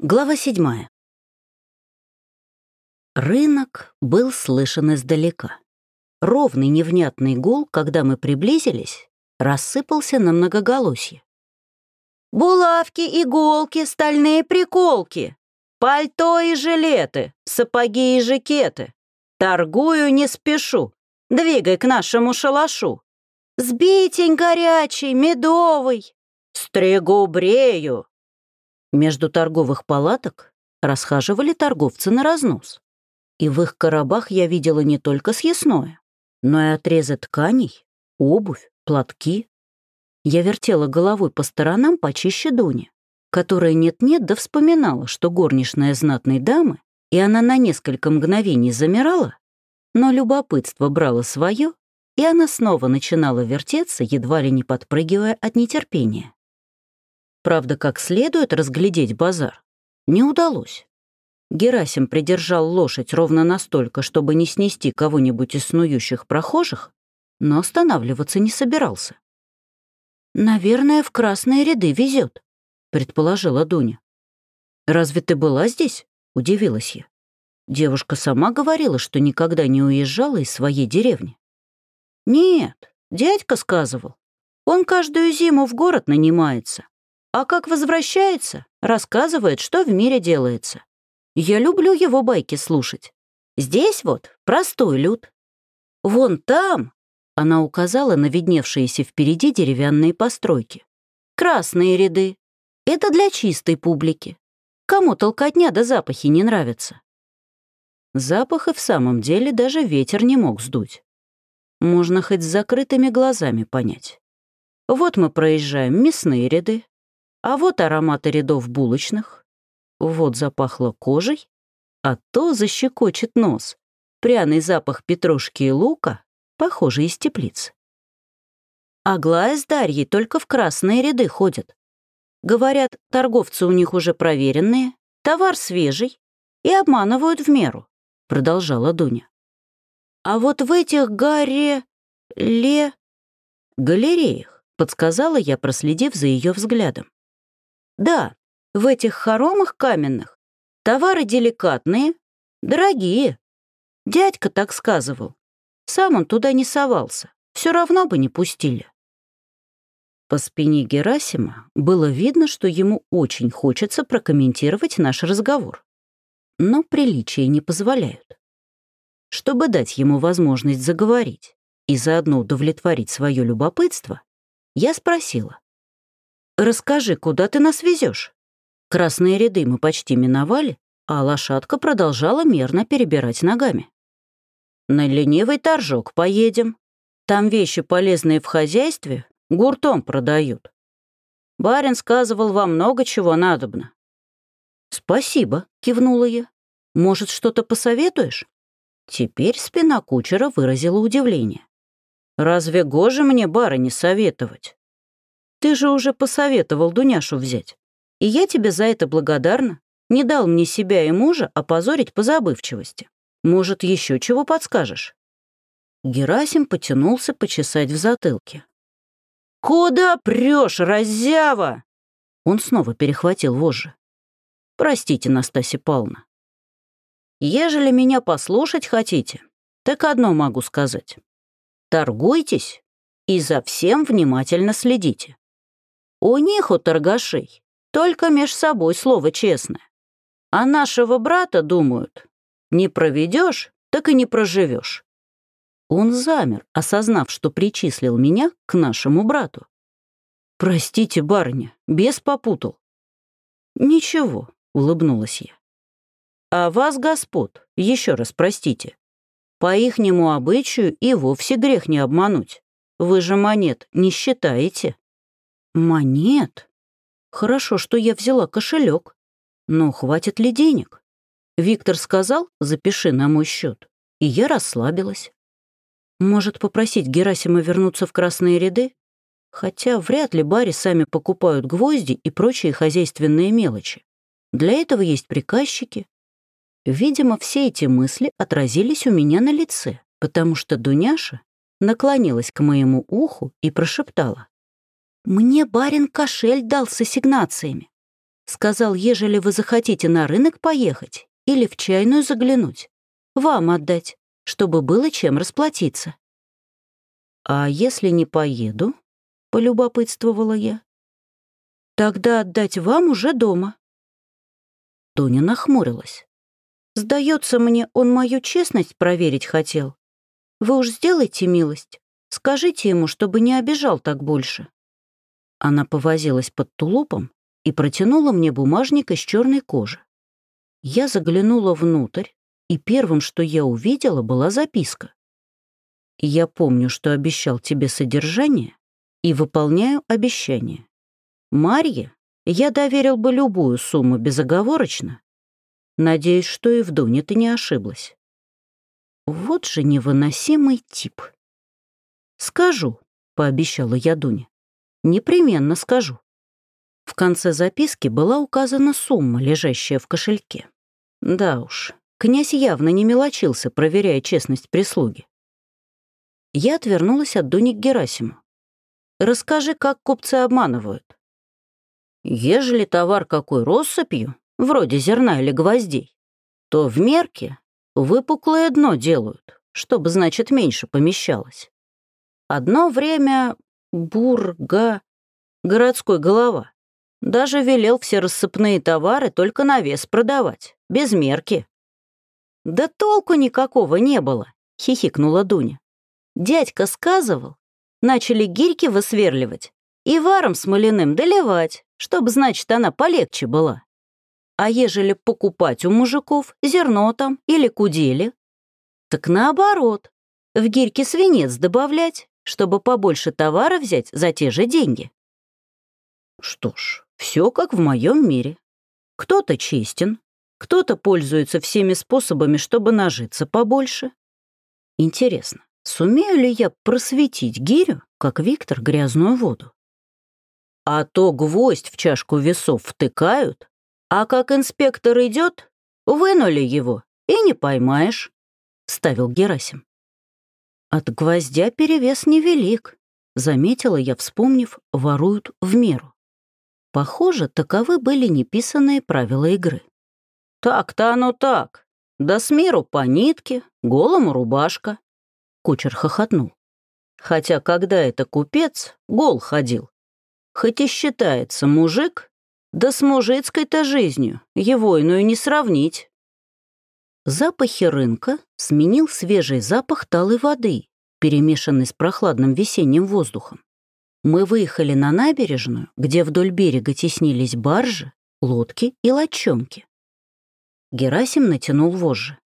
Глава седьмая. Рынок был слышен издалека. Ровный невнятный гул, когда мы приблизились, рассыпался на многоголосье. «Булавки, иголки, стальные приколки, пальто и жилеты, сапоги и жакеты. Торгую не спешу, двигай к нашему шалашу. Сбитень горячий, медовый, стригу брею, между торговых палаток расхаживали торговцы на разнос. И в их коробах я видела не только съестное, но и отрезы тканей, обувь, платки. Я вертела головой по сторонам почище Дуни, которая нет-нет да вспоминала, что горничная знатной дамы, и она на несколько мгновений замирала, но любопытство брало свое, и она снова начинала вертеться, едва ли не подпрыгивая от нетерпения. Правда, как следует разглядеть базар не удалось. Герасим придержал лошадь ровно настолько, чтобы не снести кого-нибудь из снующих прохожих, но останавливаться не собирался. «Наверное, в красные ряды везет», — предположила Дуня. «Разве ты была здесь?» — удивилась я. Девушка сама говорила, что никогда не уезжала из своей деревни. «Нет, дядька сказывал. Он каждую зиму в город нанимается, а как возвращается, рассказывает, что в мире делается. Я люблю его байки слушать. Здесь вот простой люд. Вон там, она указала на видневшиеся впереди деревянные постройки. Красные ряды. Это для чистой публики. Кому толкотня да запахи не нравятся. Запах и в самом деле даже ветер не мог сдуть. Можно хоть с закрытыми глазами понять. Вот мы проезжаем мясные ряды, а вот ароматы рядов булочных. Вот запахло кожей, а то защекочет нос. Пряный запах петрушки и лука, похожий из теплиц. Аглая с Дарьей только в красные ряды ходят. Говорят, торговцы у них уже проверенные, товар свежий и обманывают в меру, продолжала Дуня. А вот в этих гаре... ле... галереях, подсказала я, проследив за ее взглядом. Да, в этих хоромах каменных товары деликатные, дорогие. Дядька так сказывал. Сам он туда не совался, все равно бы не пустили. По спине Герасима было видно, что ему очень хочется прокомментировать наш разговор. Но приличия не позволяют. Чтобы дать ему возможность заговорить и заодно удовлетворить свое любопытство, я спросила. «Расскажи, куда ты нас везешь? Красные ряды мы почти миновали, а лошадка продолжала мерно перебирать ногами. «На ленивый торжок поедем. Там вещи, полезные в хозяйстве, гуртом продают. Барин сказывал, вам много чего надобно». «Спасибо», — кивнула я. «Может, что-то посоветуешь?» Теперь спина кучера выразила удивление. «Разве гоже мне барыне советовать? Ты же уже посоветовал Дуняшу взять. И я тебе за это благодарна. Не дал мне себя и мужа опозорить по забывчивости. Может, еще чего подскажешь?» Герасим потянулся почесать в затылке. «Куда прешь, раззява?» Он снова перехватил вожжи. «Простите, Настасья Павловна. Ежели меня послушать хотите, так одно могу сказать. Торгуйтесь и за всем внимательно следите. У них, у торгашей, только меж собой слово честное. А нашего брата думают, не проведешь, так и не проживешь. Он замер, осознав, что причислил меня к нашему брату. «Простите, барыня, бес попутал». «Ничего», — улыбнулась я. «А вас, господ, еще раз простите. По ихнему обычаю и вовсе грех не обмануть. Вы же монет не считаете». Монет? Хорошо, что я взяла кошелек. Но хватит ли денег? Виктор сказал, запиши на мой счет, и я расслабилась. Может, попросить Герасима вернуться в красные ряды? Хотя вряд ли бари сами покупают гвозди и прочие хозяйственные мелочи. Для этого есть приказчики. Видимо, все эти мысли отразились у меня на лице, потому что Дуняша наклонилась к моему уху и прошептала. Мне барин кошель дал с ассигнациями. Сказал, ежели вы захотите на рынок поехать или в чайную заглянуть, вам отдать, чтобы было чем расплатиться. «А если не поеду?» — полюбопытствовала я. «Тогда отдать вам уже дома». Тоня нахмурилась. «Сдается мне, он мою честность проверить хотел. Вы уж сделайте милость, скажите ему, чтобы не обижал так больше». Она повозилась под тулупом и протянула мне бумажник из черной кожи. Я заглянула внутрь, и первым, что я увидела, была записка. «Я помню, что обещал тебе содержание, и выполняю обещание. Марье я доверил бы любую сумму безоговорочно. Надеюсь, что и в Дуне ты не ошиблась. Вот же невыносимый тип. «Скажу», — пообещала я Дуне. «Непременно скажу». В конце записки была указана сумма, лежащая в кошельке. Да уж, Князь явно не мелочился, проверяя честность прислуги. Я отвернулась от Дуни к Герасиму. «Расскажи, как купцы обманывают». «Ежели товар какой россыпью, вроде зерна или гвоздей, то в мерке выпуклое дно делают, чтобы, значит, меньше помещалось. Одно время бурга, городской голова, даже велел все рассыпные товары только на вес продавать, без мерки. «Да толку никакого не было», — хихикнула Дуня. «Дядька сказывал, начали гирьки высверливать и варом смоляным доливать, чтобы, значит, она полегче была. А ежели покупать у мужиков зерно там или кудели, так наоборот, в гирьки свинец добавлять, чтобы побольше товара взять за те же деньги. Что ж, все как в моем мире. Кто-то честен, кто-то пользуется всеми способами, чтобы нажиться побольше. Интересно, сумею ли я просветить гирю, как Виктор, грязную воду? А то гвоздь в чашку весов втыкают, а как инспектор идет, вынули его и не поймаешь, — ставил Герасим. От гвоздя перевес невелик, заметила я, вспомнив, воруют в меру. Похоже, таковы были неписанные правила игры. «Так-то оно так. Да с миру по нитке, голому рубашка». Кучер хохотнул. Хотя когда это купец, гол ходил. Хоть и считается мужик, да с мужицкой-то жизнью его иную не сравнить. Запахи рынка сменил свежий запах талой воды, перемешанный с прохладным весенним воздухом. Мы выехали на набережную, где вдоль берега теснились баржи, лодки и лодчонки. Герасим натянул вожжи.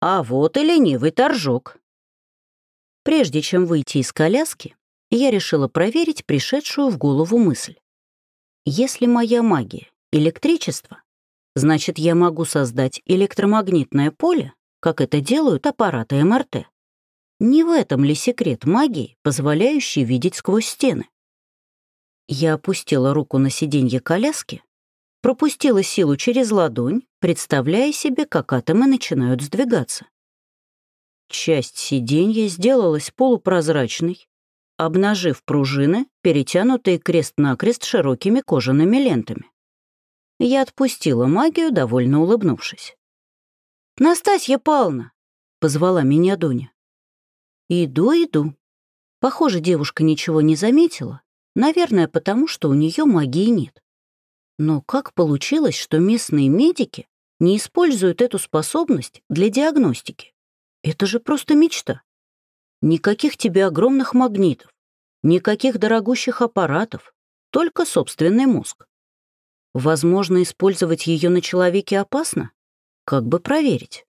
«А вот и ленивый торжок». Прежде чем выйти из коляски, я решила проверить пришедшую в голову мысль. Если моя магия — электричество, значит, я могу создать электромагнитное поле, как это делают аппараты МРТ. Не в этом ли секрет магии, позволяющий видеть сквозь стены? Я опустила руку на сиденье коляски пропустила силу через ладонь, представляя себе, как атомы начинают сдвигаться. Часть сиденья сделалась полупрозрачной, обнажив пружины, перетянутые крест-накрест широкими кожаными лентами. Я отпустила магию, довольно улыбнувшись. «Настасья Павловна!» — позвала меня Дуня. «Иду, иду». Похоже, девушка ничего не заметила, наверное, потому что у нее магии нет. Но как получилось, что местные медики не используют эту способность для диагностики? Это же просто мечта. Никаких тебе огромных магнитов, никаких дорогущих аппаратов, только собственный мозг. Возможно, использовать ее на человеке опасно? Как бы проверить?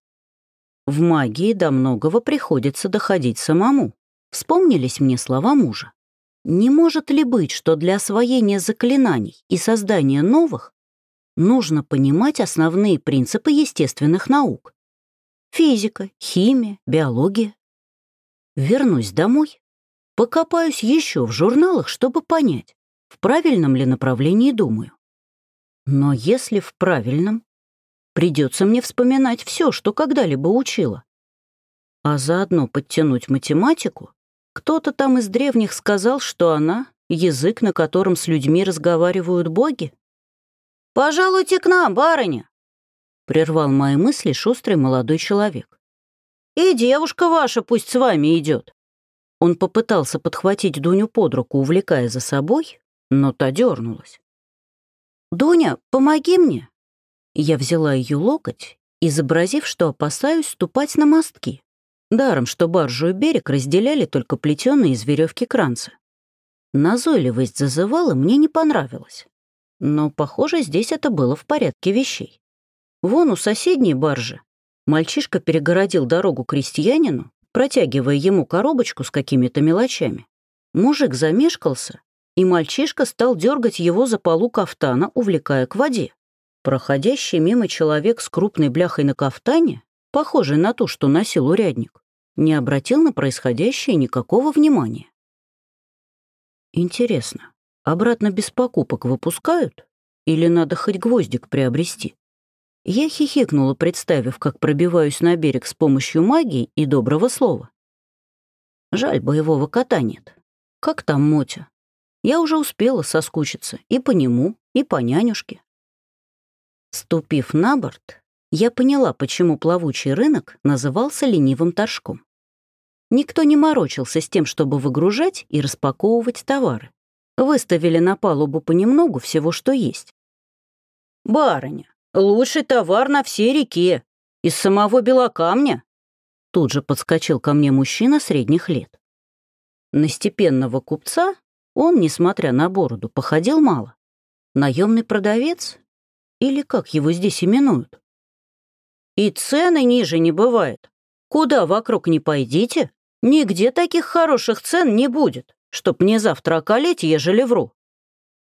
В магии до многого приходится доходить самому. Вспомнились мне слова мужа. Не может ли быть, что для освоения заклинаний и создания новых нужно понимать основные принципы естественных наук? Физика, химия, биология. Вернусь домой, покопаюсь еще в журналах, чтобы понять, в правильном ли направлении думаю. Но если в правильном, придется мне вспоминать все, что когда-либо учила. А заодно подтянуть математику кто-то там из древних сказал, что она — язык, на котором с людьми разговаривают боги. «Пожалуйте к нам, барыня!» — прервал мои мысли шустрый молодой человек. «И девушка ваша пусть с вами идет. Он попытался подхватить Дуню под руку, увлекая за собой, но та дернулась. «Дуня, помоги мне!» Я взяла ее локоть, изобразив, что опасаюсь ступать на мостки. Даром, что баржу и берег разделяли только плетеные из веревки кранцы. Назойливость зазывала мне не понравилась. Но, похоже, здесь это было в порядке вещей. Вон у соседней баржи мальчишка перегородил дорогу крестьянину, протягивая ему коробочку с какими-то мелочами. Мужик замешкался, и мальчишка стал дергать его за полу кафтана, увлекая к воде. Проходящий мимо человек с крупной бляхой на кафтане, похожий на ту, что носил урядник, не обратил на происходящее никакого внимания. Интересно, обратно без покупок выпускают? Или надо хоть гвоздик приобрести? Я хихикнула, представив, как пробиваюсь на берег с помощью магии и доброго слова. Жаль, боевого кота нет. Как там Мотя? Я уже успела соскучиться и по нему, и по нянюшке. Ступив на борт, я поняла, почему плавучий рынок назывался ленивым торжком. Никто не морочился с тем, чтобы выгружать и распаковывать товары. Выставили на палубу понемногу всего, что есть. «Барыня, Лучший товар на всей реке. Из самого Белокамня. Тут же подскочил ко мне мужчина средних лет. На степенного купца он, несмотря на бороду, походил мало. Наемный продавец? Или как его здесь именуют? И цены ниже не бывает. Куда вокруг не пойдите, нигде таких хороших цен не будет, чтоб мне завтра околеть, ежели вру.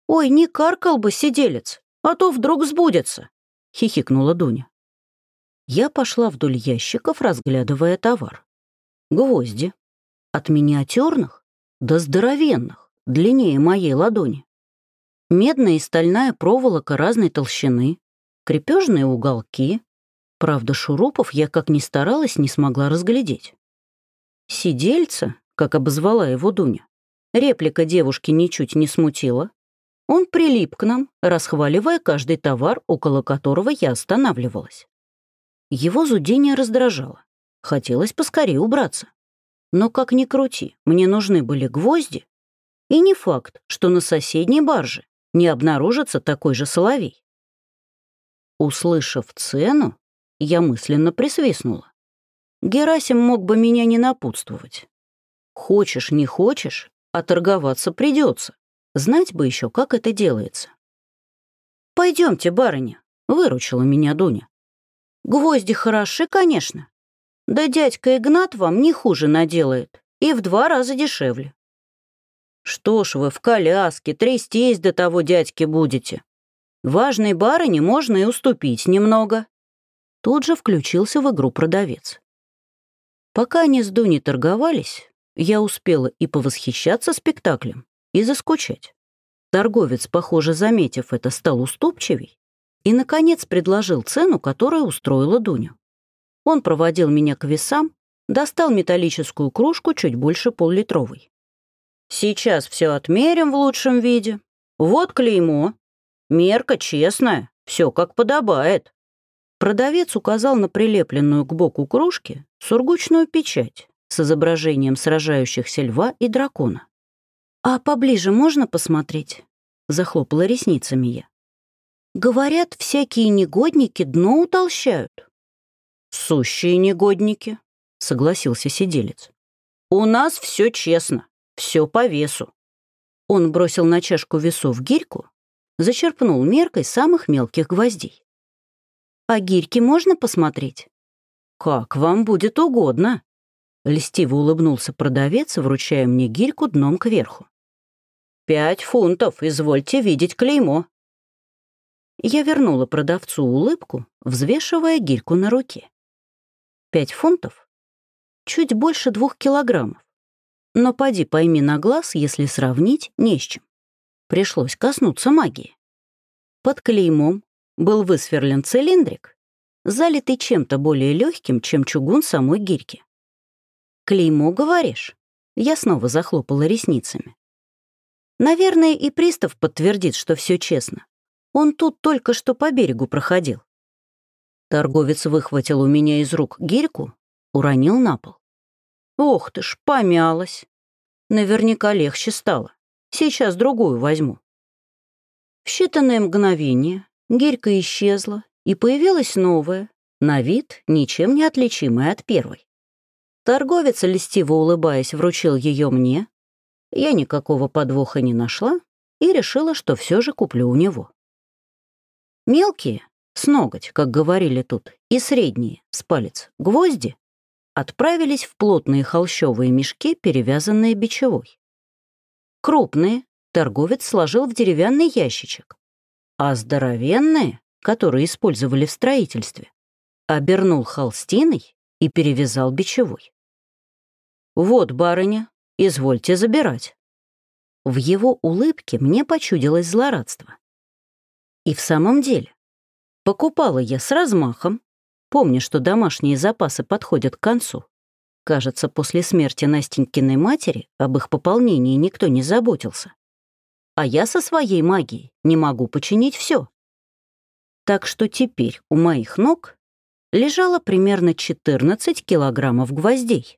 Ой, не каркал бы сиделец, а то вдруг сбудется хихикнула Дуня. Я пошла вдоль ящиков, разглядывая товар. Гвозди. От миниатюрных до здоровенных, длиннее моей ладони. Медная и стальная проволока разной толщины, крепежные уголки. Правда, шурупов я, как ни старалась, не смогла разглядеть. Сидельца, как обозвала его Дуня, реплика девушки ничуть не смутила, он прилип к нам, расхваливая каждый товар, около которого я останавливалась. Его зудение раздражало. Хотелось поскорее убраться. Но как ни крути, мне нужны были гвозди, и не факт, что на соседней барже не обнаружится такой же соловей. Услышав цену, я мысленно присвистнула. Герасим мог бы меня не напутствовать. Хочешь, не хочешь, а торговаться придется. Знать бы еще, как это делается. Пойдемте, барыня, выручила меня Дуня. Гвозди хороши, конечно. Да дядька Игнат вам не хуже наделает, и в два раза дешевле. Что ж вы в коляске, трястись до того дядьки будете. Важной барыне можно и уступить немного. Тут же включился в игру продавец. Пока они с Дуней торговались, я успела и повосхищаться спектаклем, и заскучать. Торговец, похоже, заметив это, стал уступчивей и, наконец, предложил цену, которая устроила Дуню. Он проводил меня к весам, достал металлическую кружку чуть больше поллитровой. «Сейчас все отмерим в лучшем виде. Вот клеймо. Мерка честная, все как подобает». Продавец указал на прилепленную к боку кружки сургучную печать с изображением сражающихся льва и дракона. «А поближе можно посмотреть?» — захлопала ресницами я. «Говорят, всякие негодники дно утолщают». «Сущие негодники», — согласился сиделец. «У нас все честно, все по весу». Он бросил на чашку весов гирьку, зачерпнул меркой самых мелких гвоздей. «А гирьки можно посмотреть?» «Как вам будет угодно», — льстиво улыбнулся продавец, вручая мне гирьку дном кверху. «Пять фунтов, извольте видеть клеймо». Я вернула продавцу улыбку, взвешивая гирьку на руке. Пять фунтов? Чуть больше двух килограммов. Но поди пойми на глаз, если сравнить, не с чем. Пришлось коснуться магии. Под клеймом был высверлен цилиндрик, залитый чем-то более легким, чем чугун самой гирьки. «Клеймо, говоришь?» Я снова захлопала ресницами. Наверное, и пристав подтвердит, что все честно. Он тут только что по берегу проходил. Торговец выхватил у меня из рук гирьку, уронил на пол. Ох ты ж, помялась. Наверняка легче стало. Сейчас другую возьму. В считанное мгновение гирька исчезла, и появилась новая, на вид ничем не отличимая от первой. Торговец, льстиво улыбаясь, вручил ее мне. Я никакого подвоха не нашла и решила, что все же куплю у него. Мелкие, с ноготь, как говорили тут, и средние, с палец, гвозди, отправились в плотные холщовые мешки, перевязанные бичевой. Крупные торговец сложил в деревянный ящичек, а здоровенные, которые использовали в строительстве, обернул холстиной и перевязал бичевой. «Вот, барыня, извольте забирать». В его улыбке мне почудилось злорадство. И в самом деле, покупала я с размахом, помня, что домашние запасы подходят к концу. Кажется, после смерти Настенькиной матери об их пополнении никто не заботился. А я со своей магией не могу починить все. Так что теперь у моих ног лежало примерно 14 килограммов гвоздей.